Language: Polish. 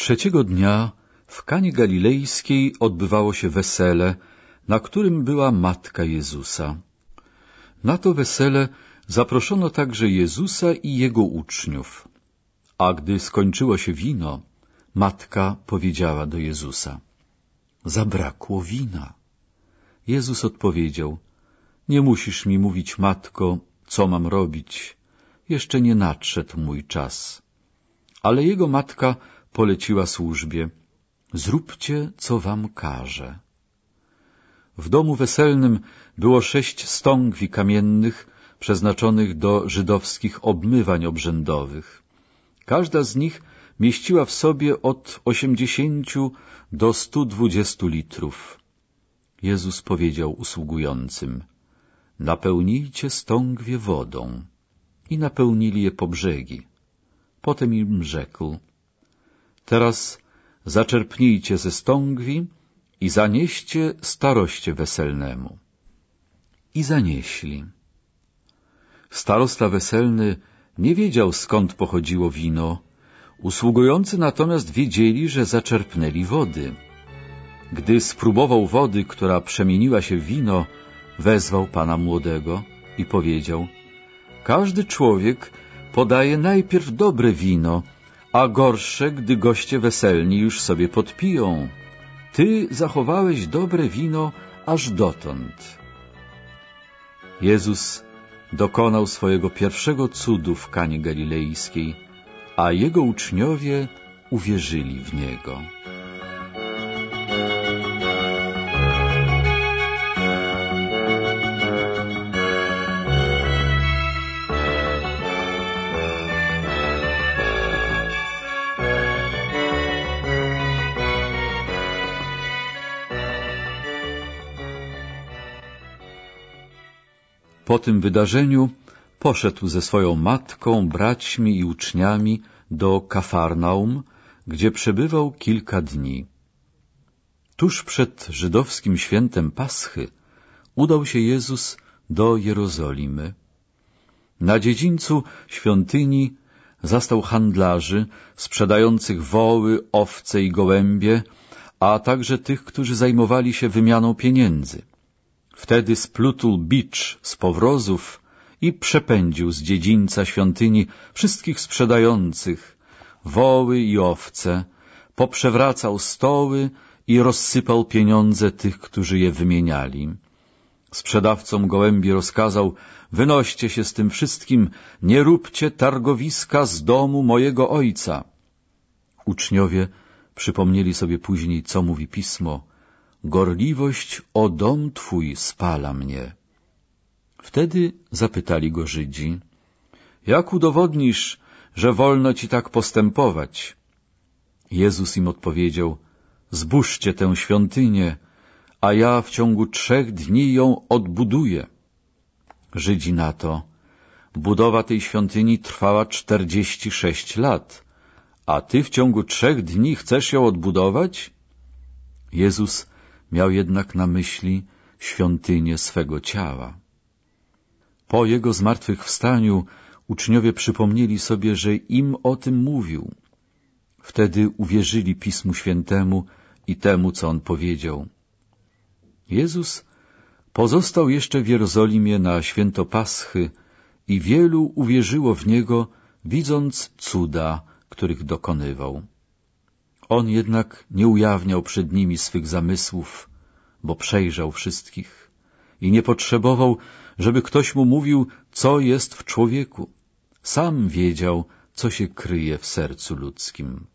Trzeciego dnia w Kanie Galilejskiej odbywało się wesele, na którym była matka Jezusa. Na to wesele zaproszono także Jezusa i jego uczniów. A gdy skończyło się wino, matka powiedziała do Jezusa — zabrakło wina. Jezus odpowiedział — nie musisz mi mówić, matko, co mam robić. Jeszcze nie nadszedł mój czas. Ale jego matka poleciła służbie — zróbcie, co wam każe. W domu weselnym było sześć stągwi kamiennych przeznaczonych do żydowskich obmywań obrzędowych. Każda z nich mieściła w sobie od osiemdziesięciu do stu dwudziestu litrów. Jezus powiedział usługującym — napełnijcie stągwie wodą. I napełnili je po brzegi. Potem im rzekł — teraz zaczerpnijcie ze stągwi i zanieście staroście weselnemu. I zanieśli. Starosta weselny nie wiedział, skąd pochodziło wino, usługujący natomiast wiedzieli, że zaczerpnęli wody. Gdy spróbował wody, która przemieniła się w wino, wezwał pana młodego i powiedział — Każdy człowiek podaje najpierw dobre wino, a gorsze, gdy goście weselni już sobie podpiją. Ty zachowałeś dobre wino aż dotąd. Jezus dokonał swojego pierwszego cudu w Kanie Galilejskiej, a Jego uczniowie uwierzyli w Niego. Po tym wydarzeniu poszedł ze swoją matką, braćmi i uczniami do Kafarnaum, gdzie przebywał kilka dni. Tuż przed żydowskim świętem Paschy udał się Jezus do Jerozolimy. Na dziedzińcu świątyni zastał handlarzy sprzedających woły, owce i gołębie, a także tych, którzy zajmowali się wymianą pieniędzy. Wtedy splutł bicz z powrozów i przepędził z dziedzińca świątyni wszystkich sprzedających woły i owce, poprzewracał stoły i rozsypał pieniądze tych, którzy je wymieniali. Sprzedawcom gołębi rozkazał, wynoście się z tym wszystkim, nie róbcie targowiska z domu mojego ojca. Uczniowie przypomnieli sobie później, co mówi pismo, gorliwość o dom Twój spala mnie. Wtedy zapytali go Żydzi, jak udowodnisz, że wolno Ci tak postępować? Jezus im odpowiedział, zbóżcie tę świątynię, a ja w ciągu trzech dni ją odbuduję. Żydzi na to, budowa tej świątyni trwała czterdzieści sześć lat, a Ty w ciągu trzech dni chcesz ją odbudować? Jezus miał jednak na myśli świątynię swego ciała. Po jego zmartwychwstaniu uczniowie przypomnieli sobie, że im o tym mówił. Wtedy uwierzyli Pismu Świętemu i temu, co on powiedział. Jezus pozostał jeszcze w Jerozolimie na święto Paschy i wielu uwierzyło w Niego, widząc cuda, których dokonywał. On jednak nie ujawniał przed nimi swych zamysłów, bo przejrzał wszystkich i nie potrzebował, żeby ktoś mu mówił, co jest w człowieku. Sam wiedział, co się kryje w sercu ludzkim.